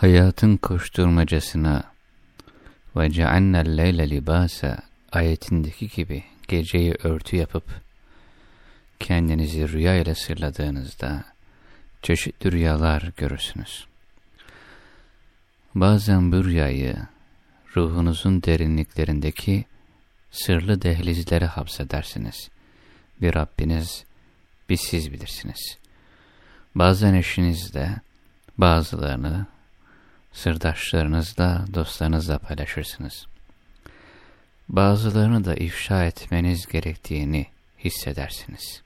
hayatın koşturmacasına ve ceannel leyle libasa ayetindeki gibi geceyi örtü yapıp kendinizi rüya ile sırladığınızda çeşitli rüyalar görürsünüz. Bazen bu rüyayı ruhunuzun derinliklerindeki sırlı dehlizlere hapsedersiniz. Bir Rabbiniz, bir siz bilirsiniz. Bazen eşinizle, bazılarını sırdaşlarınızla, dostlarınızla paylaşırsınız. Bazılarını da ifşa etmeniz gerektiğini hissedersiniz.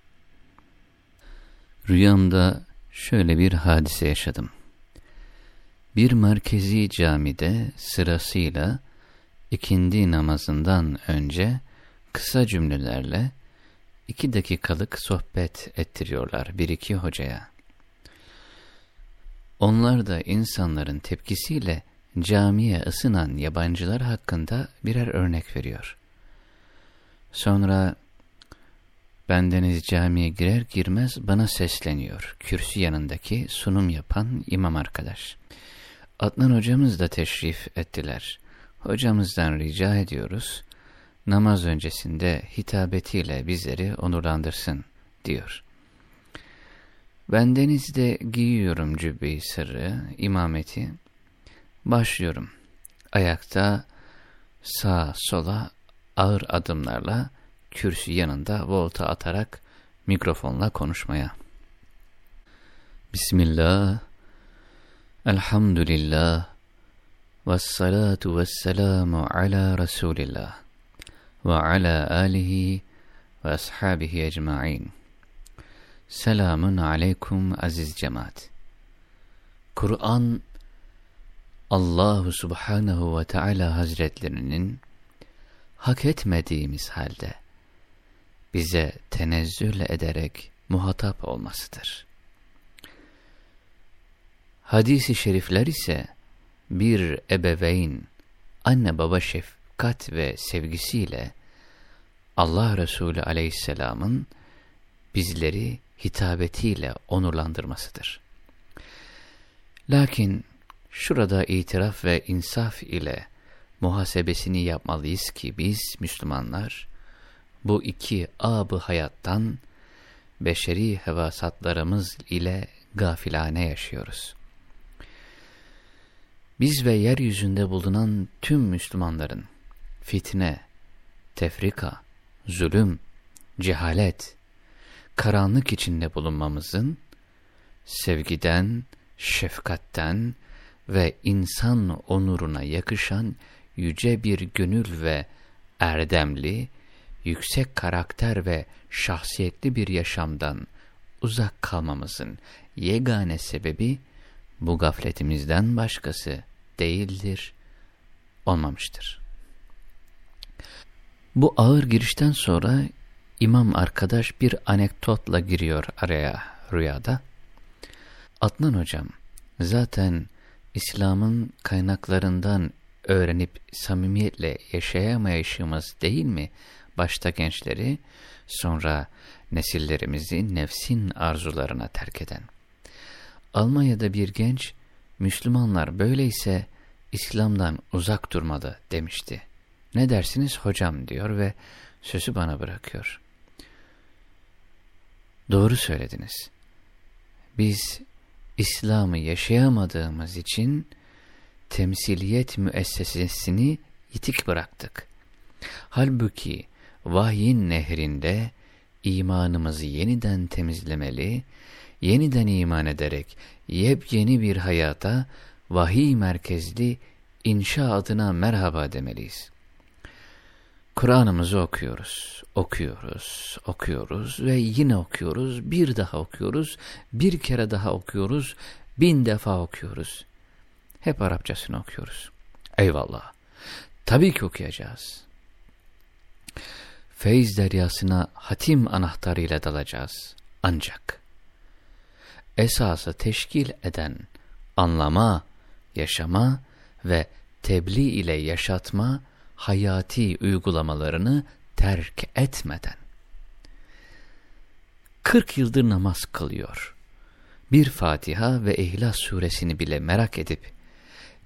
Rüyamda şöyle bir hadise yaşadım. Bir merkezi camide sırasıyla ikindi namazından önce kısa cümlelerle iki dakikalık sohbet ettiriyorlar bir iki hocaya. Onlar da insanların tepkisiyle camiye ısınan yabancılar hakkında birer örnek veriyor. Sonra bendeniz camiye girer girmez bana sesleniyor kürsü yanındaki sunum yapan imam arkadaş. Adnan hocamız da teşrif ettiler. Hocamızdan rica ediyoruz, namaz öncesinde hitabetiyle bizleri onurlandırsın diyor. Ben denizde giyiyorum cübbeyi sırrı, imameti. Başlıyorum. Ayakta sağa sola ağır adımlarla kürsü yanında volta atarak mikrofonla konuşmaya. Bismillah, elhamdülillah, vessalatu vesselamu ala Resulillah ve ala alihi ve ashabihi ecma'in. Selamun aleykum aziz cemaat. Kur'an Allahu Subhanahu ve Teala Hazretlerinin hak etmediğimiz halde bize tenezzül ederek muhatap olmasıdır. Hadis-i şerifler ise bir ebeveyn, anne baba şefkat ve sevgisiyle Allah Resulü aleyhisselamın bizleri hitabetiyle onurlandırmasıdır. Lakin şurada itiraf ve insaf ile muhasebesini yapmalıyız ki biz Müslümanlar bu iki abı hayattan beşeri hevasatlarımız ile gafilane yaşıyoruz. Biz ve yeryüzünde bulunan tüm Müslümanların fitne, tefrika, zulüm, cehalet, karanlık içinde bulunmamızın, sevgiden, şefkatten ve insan onuruna yakışan yüce bir gönül ve erdemli, yüksek karakter ve şahsiyetli bir yaşamdan uzak kalmamızın yegane sebebi bu gafletimizden başkası değildir, olmamıştır. Bu ağır girişten sonra İmam arkadaş bir anekdotla giriyor araya rüyada. Adnan hocam, zaten İslam'ın kaynaklarından öğrenip samimiyetle yaşayamayışımız değil mi? Başta gençleri, sonra nesillerimizi nefsin arzularına terk eden. Almanya'da bir genç, Müslümanlar böyleyse İslam'dan uzak durmalı demişti. Ne dersiniz hocam diyor ve sözü bana bırakıyor. Doğru söylediniz. Biz İslam'ı yaşayamadığımız için temsiliyet müessesesini yitik bıraktık. Halbuki vahyin nehrinde imanımızı yeniden temizlemeli, yeniden iman ederek yepyeni bir hayata vahiy merkezli inşa adına merhaba demeliyiz. Kur'an'ımızı okuyoruz, okuyoruz, okuyoruz ve yine okuyoruz, bir daha okuyoruz, bir kere daha okuyoruz, bin defa okuyoruz. Hep Arapçasını okuyoruz. Eyvallah. Tabii ki okuyacağız. Feyz deryasına hatim anahtarıyla dalacağız. Ancak esası teşkil eden anlama, yaşama ve tebliğ ile yaşatma hayati uygulamalarını terk etmeden. 40 yıldır namaz kılıyor. Bir Fatiha ve İhlas suresini bile merak edip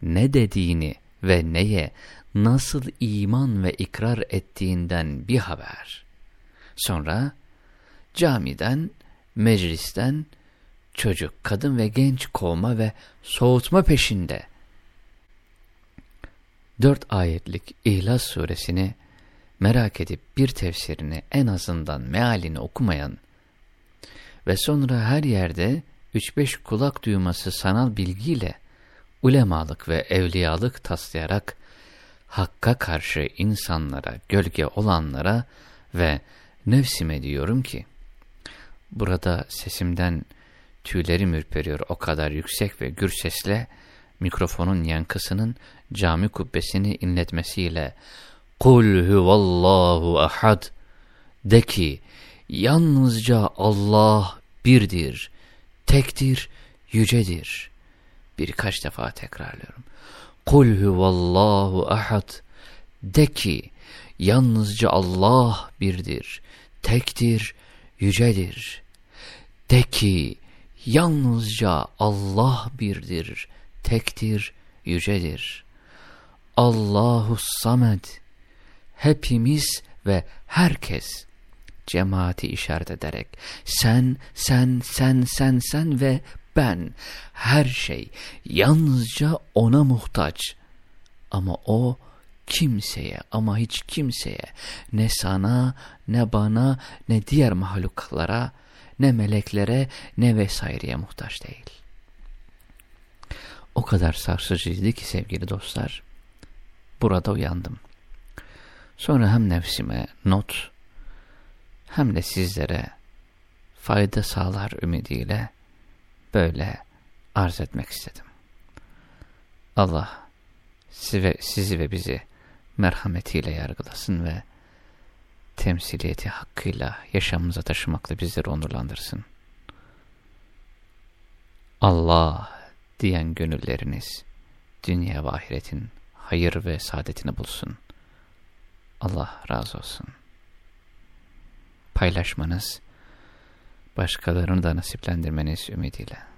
ne dediğini ve neye nasıl iman ve ikrar ettiğinden bir haber. Sonra camiden, meclisten çocuk, kadın ve genç kovma ve soğutma peşinde. Dört ayetlik İhlas suresini merak edip bir tefsirini en azından mealini okumayan ve sonra her yerde 3-5 kulak duyması sanal bilgiyle ulemalık ve evliyalık taslayarak hakka karşı insanlara, gölge olanlara ve nefsime diyorum ki, burada sesimden tüylerim ürperiyor o kadar yüksek ve gür sesle, mikrofonun yankısının cami kubbesini inletmesiyle, Kul huvallahu ahad, de ki, yalnızca Allah birdir, tektir, yücedir. Birkaç defa tekrarlıyorum. Kul huvallahu ahad. De ki, yalnızca Allah birdir, tektir, yücedir. De ki, yalnızca Allah birdir, tektir, yücedir. Allahu samed. Hepimiz ve herkes cemaati işaret ederek sen, sen, sen, sen, sen ve ben her şey yalnızca ona muhtaç. Ama o kimseye ama hiç kimseye ne sana ne bana ne diğer mahluklara ne meleklere ne vesaireye muhtaç değil. O kadar sarsıcıydı ki sevgili dostlar. Burada uyandım. Sonra hem nefsime not hem de sizlere fayda sağlar ümidiyle böyle arz etmek istedim. Allah sizi ve, sizi ve bizi merhametiyle yargılasın ve temsiliyeti hakkıyla yaşamımıza taşımakla bizleri onurlandırsın. Allah diyen gönülleriniz dünya ve ahiretin hayır ve saadetini bulsun. Allah razı olsun. Paylaşmanız, başkalarını da nasiplendirmeniz ümidiyle.